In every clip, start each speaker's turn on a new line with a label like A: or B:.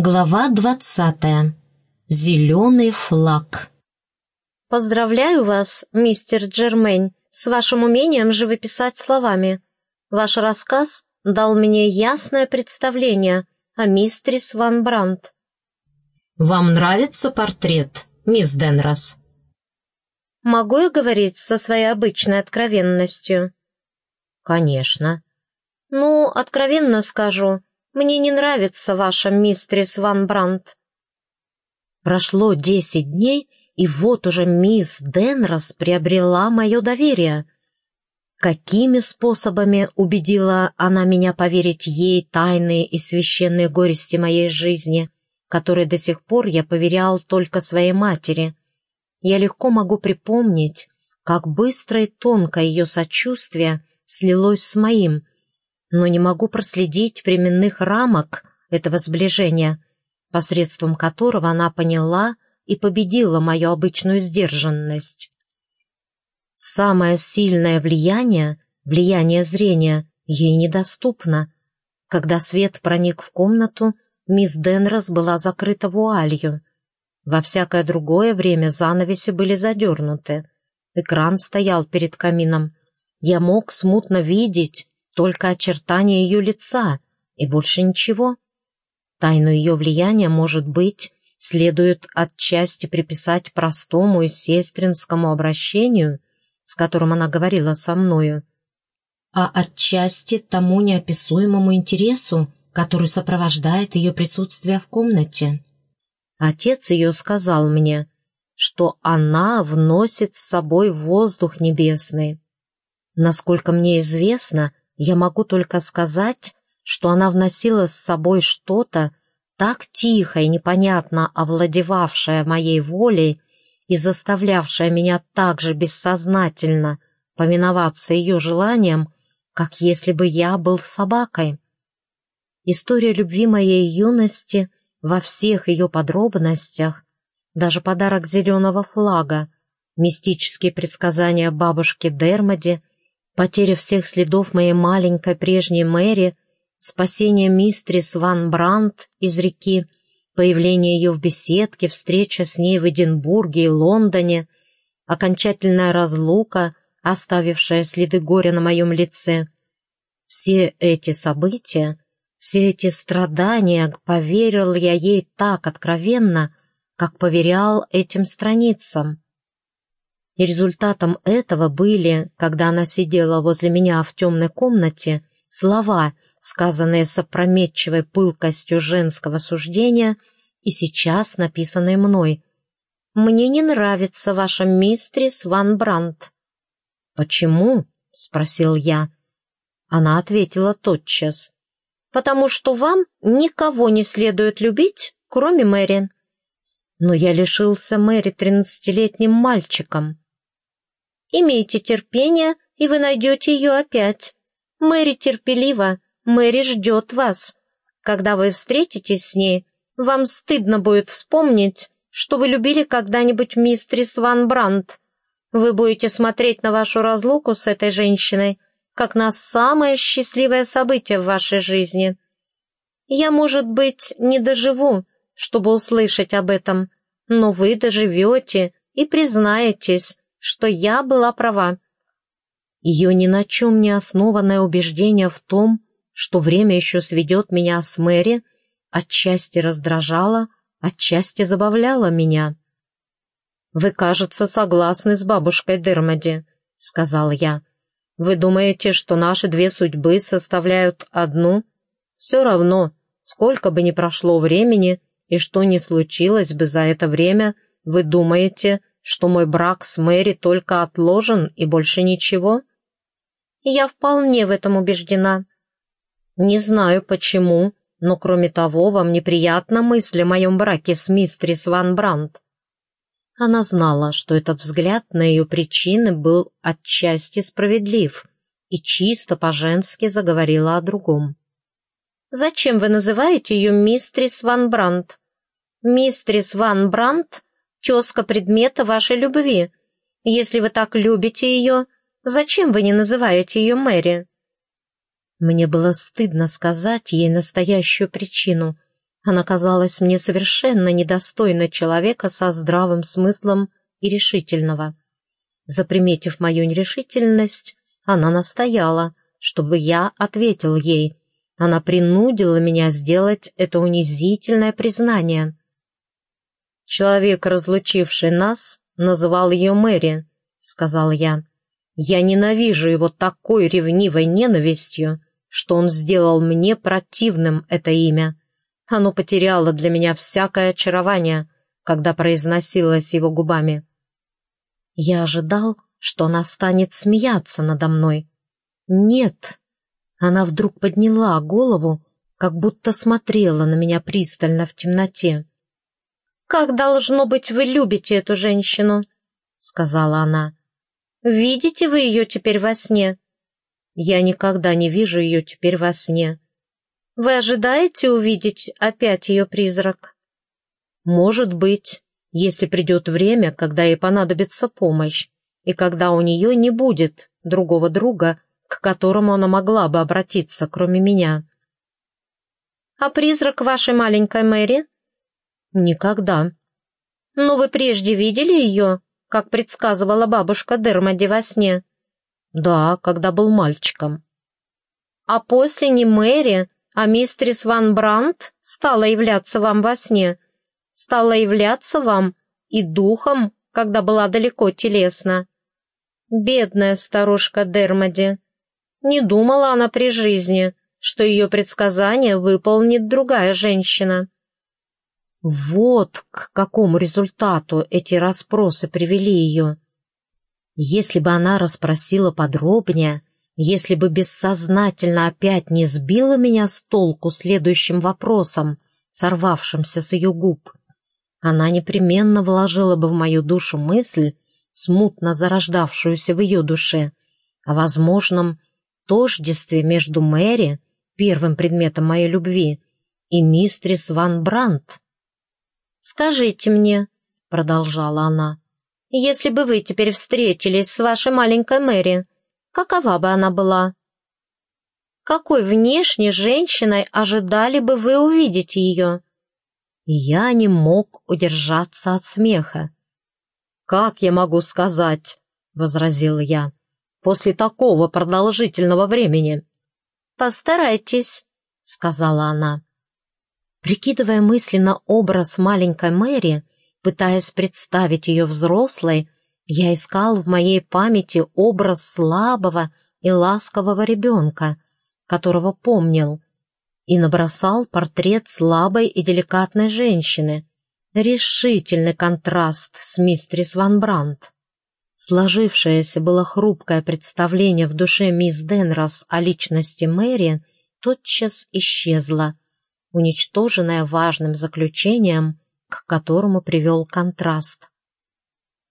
A: Глава двадцатая. Зеленый флаг.
B: «Поздравляю вас, мистер Джермейн, с вашим умением живописать словами. Ваш рассказ дал мне ясное представление о мистерис Ван Брандт».
A: «Вам нравится портрет, мисс Денрос?»
B: «Могу я говорить со своей обычной откровенностью?»
A: «Конечно».
B: «Ну, откровенно скажу, мне не нравится ваша мистрис Ван Брандт».
A: Прошло десять дней, и вот уже мисс Денрос приобрела мое доверие. Какими способами убедила она меня поверить ей тайные и священные горести моей жизни, которые до сих пор я поверял только своей матери? Я легко могу припомнить, как быстро и тонко ее сочувствие слилось с моим — но не могу проследить временных рамок этого сближения, посредством которого она поняла и победила мою обычную сдержанность. Самое сильное влияние, влияние зрения, ей недоступно. Когда свет проник в комнату, мисс Денрос была закрыта вуалью. Во всякое другое время занавеси были задернуты. Экран стоял перед камином. Я мог смутно видеть, только очертания ее лица и больше ничего. Тайну ее влияния, может быть, следует отчасти приписать простому и сестринскому обращению, с которым она говорила со мною, а отчасти тому неописуемому интересу, который сопровождает ее присутствие в комнате. Отец ее сказал мне, что она вносит с собой воздух небесный. Насколько мне известно, я могу только сказать, что она вносила с собой что-то, так тихо и непонятно овладевавшее моей волей и заставлявшее меня так же бессознательно поминоваться ее желаниям, как если бы я был собакой. История любви моей юности во всех ее подробностях, даже подарок зеленого флага, мистические предсказания бабушки Дермоди Потеря всех следов моей маленькой прежней Мэри, спасение мистрис Ван Брандт из реки, появление ее в беседке, встреча с ней в Эдинбурге и Лондоне, окончательная разлука, оставившая следы горя на моем лице. Все эти события, все эти страдания поверил я ей так откровенно, как поверял этим страницам. И результатом этого были, когда она сидела возле меня в темной комнате, слова, сказанные с опрометчивой пылкостью женского суждения и сейчас написанные мной. «Мне не нравится ваша мистрис Ван Брандт». «Почему?» — спросил я. Она ответила тотчас. «Потому что вам никого не следует любить, кроме Мэри». «Но я лишился Мэри тринадцатилетним мальчиком». Имейте терпение, и вы найдете ее опять. Мэри терпелива, Мэри ждет вас. Когда вы встретитесь с ней, вам стыдно будет вспомнить, что вы любили когда-нибудь мистрис Ван Брандт. Вы будете смотреть на вашу разлуку с этой женщиной, как на самое счастливое событие в вашей жизни. Я, может быть, не доживу, чтобы услышать об этом, но вы доживете и признаетесь, что я была права. Ее ни на чем не основанное убеждение в том, что время еще сведет меня с Мэри, отчасти раздражало, отчасти забавляло меня. «Вы, кажется, согласны с бабушкой Дермоди», — сказал я. «Вы думаете, что наши две судьбы составляют одну? Все равно, сколько бы ни прошло времени и что ни случилось бы за это время, вы думаете, что мой брак с Мэри только отложен и больше ничего? Я вполне в этом убеждена. Не знаю почему, но кроме того, вам неприятна мысль о моем браке с мистрис Ван Брандт. Она знала, что этот взгляд на ее причины был отчасти справедлив, и чисто по-женски заговорила о другом. «Зачем вы называете ее мистрис Ван Брандт? Мистрис Ван Брандт тезка предмета вашей любви. Если вы так любите ее, зачем вы не называете ее Мэри?» Мне было стыдно сказать ей настоящую причину. Она казалась мне совершенно недостойной человека со здравым смыслом и решительного. Заприметив мою нерешительность, она настояла, чтобы я ответил ей. Она принудила меня сделать это унизительное признание. «Человек, разлучивший нас, называл ее Мэри», — сказал я. «Я ненавижу его такой ревнивой ненавистью, что он сделал мне противным это имя. Оно потеряло для меня всякое очарование, когда произносилось его губами. Я ожидал, что она станет смеяться надо мной. Нет, она вдруг подняла голову, как будто смотрела на меня пристально в темноте.
B: «Как, должно быть, вы любите эту женщину?» — сказала она. «Видите вы ее теперь во сне?»
A: «Я никогда не вижу ее теперь во сне»,
B: вы ожидаете увидеть опять ее призрак?
A: Может быть, если придет время, когда ей понадобится помощь, и когда у нее не будет другого друга, к которому она могла бы обратиться, кроме меня.
B: А призрак вашей маленькой Мэри?
A: Никогда.
B: Но вы прежде видели ее, как предсказывала бабушка Дермоди во сне?
A: Да, когда был мальчиком.
B: А после не Мэри, а мистерис Ван Брандт стала являться вам во сне, стала являться вам и духом, когда была далеко телесно. Бедная старушка Дермоди. Не думала она при жизни, что ее предсказание выполнит другая женщина.
A: Вот к какому результату эти расспросы привели ее. Если бы она расспросила подробнее, если бы бессознательно опять не сбила меня с толку следующим вопросом, сорвавшимся с ее губ. Она непременно вложила бы в мою душу мысль, смутно зарождавшуюся в ее душе, о возможном тождестве между Мэри, первым предметом моей любви, и мистрис Ван Брандт.
B: «Скажите мне», — продолжала она, — «если бы вы теперь встретились с вашей маленькой Мэри, какова бы она была? Какой внешней женщиной ожидали бы вы увидеть ее?
A: Я не мог удержаться от смеха. «Как я могу сказать?» — возразил я. «После такого продолжительного времени».
B: «Постарайтесь», — сказала она.
A: Прикидывая мысленно образ маленькой Мэри, пытаясь представить ее взрослой, я искал в моей памяти образ слабого и ласкового ребенка, которого помнил, и набросал портрет слабой и деликатной женщины. Решительный контраст с мистрис Ван Брандт. Сложившееся было хрупкое представление в душе мисс Денрос о личности Мэри тотчас исчезло, уничтоженное важным заключением, к которому привел контраст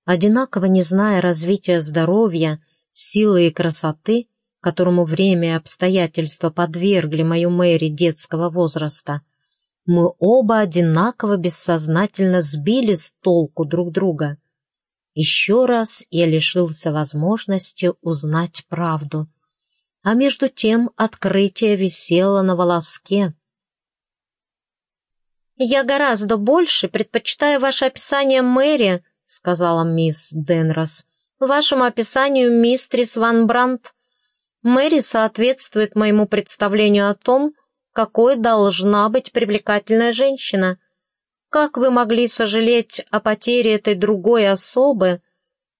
A: одинаково не зная развития здоровья, силы и красоты, которому время и обстоятельства подвергли мою Мэри детского возраста, мы оба одинаково бессознательно сбили с толку друг друга. Еще раз я лишился возможности узнать правду. А между тем открытие висело на волоске.
B: «Я гораздо больше предпочитаю ваше описание Мэри — сказала мисс Денрос. «Вашему описанию, мистрис Ван Брандт, Мэри соответствует моему представлению о том, какой должна быть привлекательная женщина. Как вы могли сожалеть о потере этой другой особы?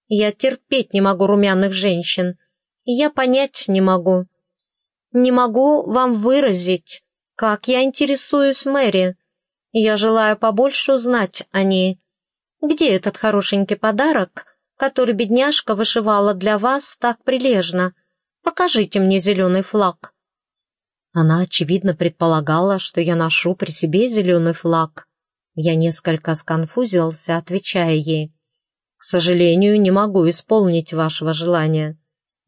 B: Я терпеть не могу румяных женщин. Я понять не могу. Не могу вам выразить, как я интересуюсь Мэри. Я желаю побольше узнать о ней». Где этот хорошенький подарок, который бедняжка вышивала для вас так прилежно? Покажите мне зеленый флаг».
A: Она, очевидно, предполагала, что я ношу при себе зеленый флаг. Я несколько сконфузился, отвечая ей. «К сожалению, не могу исполнить вашего желания.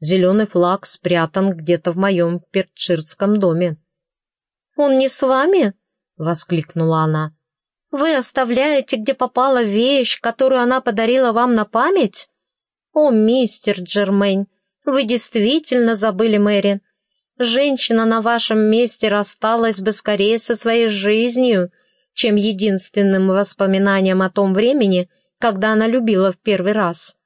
A: Зеленый флаг спрятан где-то в моем перчирском доме».
B: «Он не с вами?» — воскликнула она. Вы оставляете, где попала вещь, которую она подарила вам на память? О, мистер Джермейн, вы действительно забыли Мэри. Женщина на вашем месте рассталась бы скорее со своей жизнью, чем единственным воспоминанием о том времени, когда она любила в первый раз.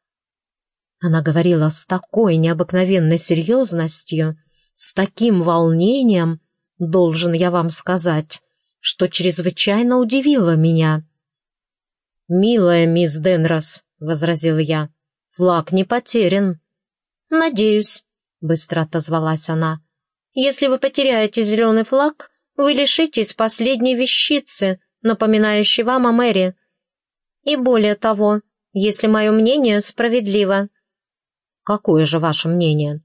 A: Она говорила с такой необыкновенной серьезностью, с таким волнением, должен я вам сказать, что чрезвычайно удивило меня. «Милая мисс Денрос», — возразил я, — «флаг не потерян».
B: «Надеюсь», — быстро отозвалась она. «Если вы потеряете зеленый флаг, вы лишитесь последней вещицы, напоминающей вам о мэре. И более того, если мое мнение справедливо».
A: «Какое же ваше мнение?»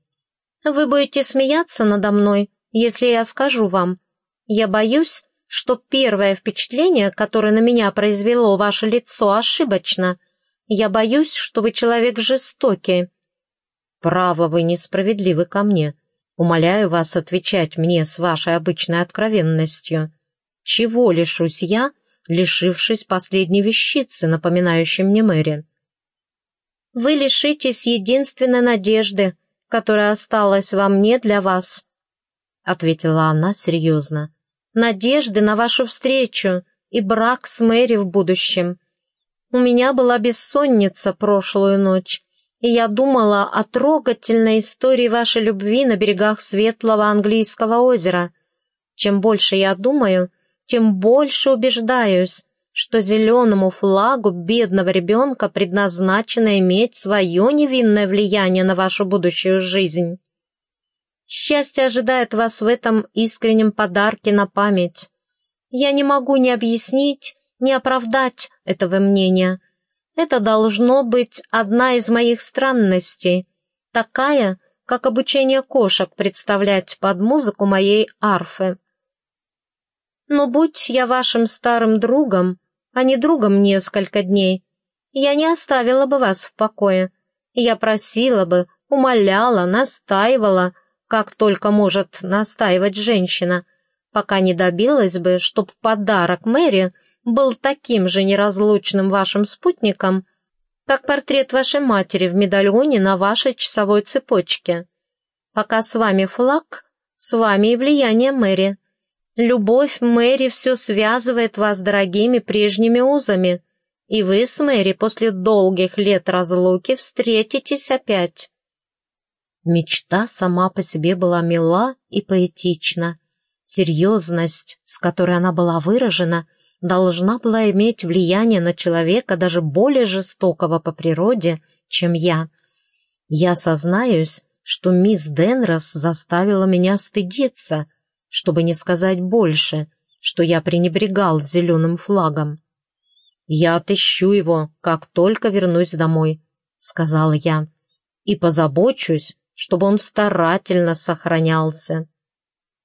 B: «Вы будете смеяться надо мной, если я скажу вам. Я боюсь, что первое впечатление, которое на меня произвело ваше лицо, ошибочно. Я боюсь, что вы человек жестокий».
A: «Право, вы несправедливы ко мне. Умоляю вас отвечать мне с вашей обычной откровенностью. Чего лишусь я, лишившись последней вещицы, напоминающей мне Мэри?»
B: «Вы лишитесь единственной надежды, которая осталась во мне для вас», — ответила она серьезно. «Надежды на вашу встречу и брак с Мэри в будущем. У меня была бессонница прошлую ночь, и я думала о трогательной истории вашей любви на берегах светлого английского озера. Чем больше я думаю, тем больше убеждаюсь, что зеленому флагу бедного ребенка предназначено иметь свое невинное влияние на вашу будущую жизнь. Счастье ожидает вас в этом искреннем подарке на память. Я не могу ни объяснить, ни оправдать этого мнения, это должно быть одна из моих странностей, такая, как обучение кошек представлять под музыку моей арфы. Но будь я вашим старым другом, а не другом несколько дней, я не оставила бы вас в покое. Я просила бы, умоляла, настаивала, как только может настаивать женщина, пока не добилась бы, чтоб подарок Мэри — был таким же неразлучным вашим спутником, как портрет вашей матери в медальоне на вашей часовой цепочке. Пока с вами флаг, с вами и влияние Мэри. Любовь Мэри все связывает вас дорогими прежними узами, и вы с Мэри после долгих лет разлуки встретитесь опять.
A: Мечта сама по себе была мила и поэтична. Серьезность, с которой она была выражена — должна была иметь влияние на человека даже более жестокого по природе, чем я. Я сознаюсь, что мисс Денрос заставила меня стыдиться, чтобы не сказать больше, что я пренебрегал зеленым флагом. «Я отыщу его, как только вернусь домой», — сказал я, «и позабочусь, чтобы он старательно сохранялся».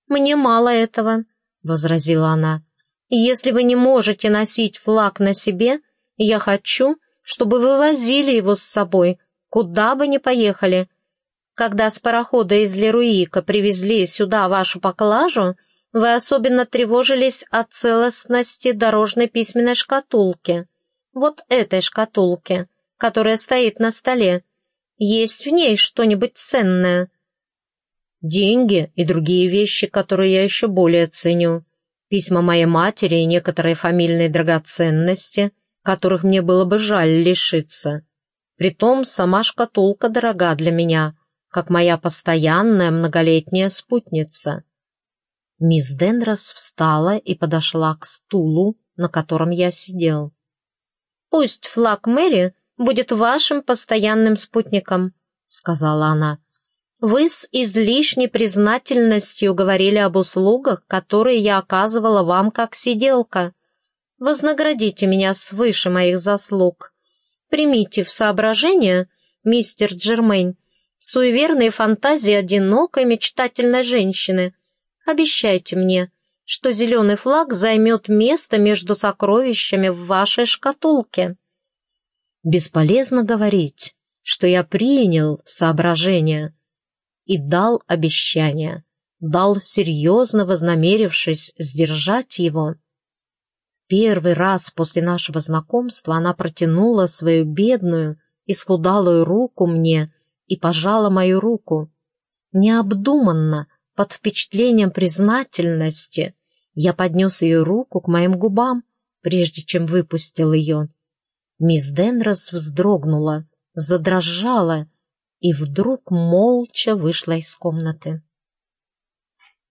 B: «Мне мало этого», — возразила она. Если вы не можете носить флаг на себе, я хочу, чтобы вы возили его с собой, куда бы ни поехали. Когда с парохода из Леруика привезли сюда вашу поклажу, вы особенно тревожились о целостности дорожной письменной шкатулки. Вот этой шкатулки, которая стоит на столе. Есть в ней что-нибудь ценное?
A: Деньги и другие вещи, которые я еще более ценю письма моей матери и некоторые фамильные драгоценности, которых мне было бы жаль лишиться. Притом сама шкатулка дорога для меня, как моя постоянная многолетняя спутница. Мисс Денрос встала и подошла к стулу, на котором я сидел.
B: «Пусть флаг Мэри будет вашим постоянным спутником», — сказала она. Вы с излишней признательностью говорили об услугах, которые я оказывала вам как сиделка. Вознаградите меня свыше моих заслуг. Примите в соображение, мистер Джермейн, суеверные фантазии одинокой мечтательной женщины. Обещайте мне, что зеленый флаг займет место между сокровищами в вашей шкатулке.
A: Бесполезно говорить, что я принял соображение, и дал обещание, дал серьезно вознамерившись сдержать его. Первый раз после нашего знакомства она протянула свою бедную, исхудалую руку мне и пожала мою руку. Необдуманно, под впечатлением признательности, я поднес ее руку к моим губам прежде чем выпустил ее. Мисс Денрос вздрогнула, задрожала и вдруг молча вышла из комнаты.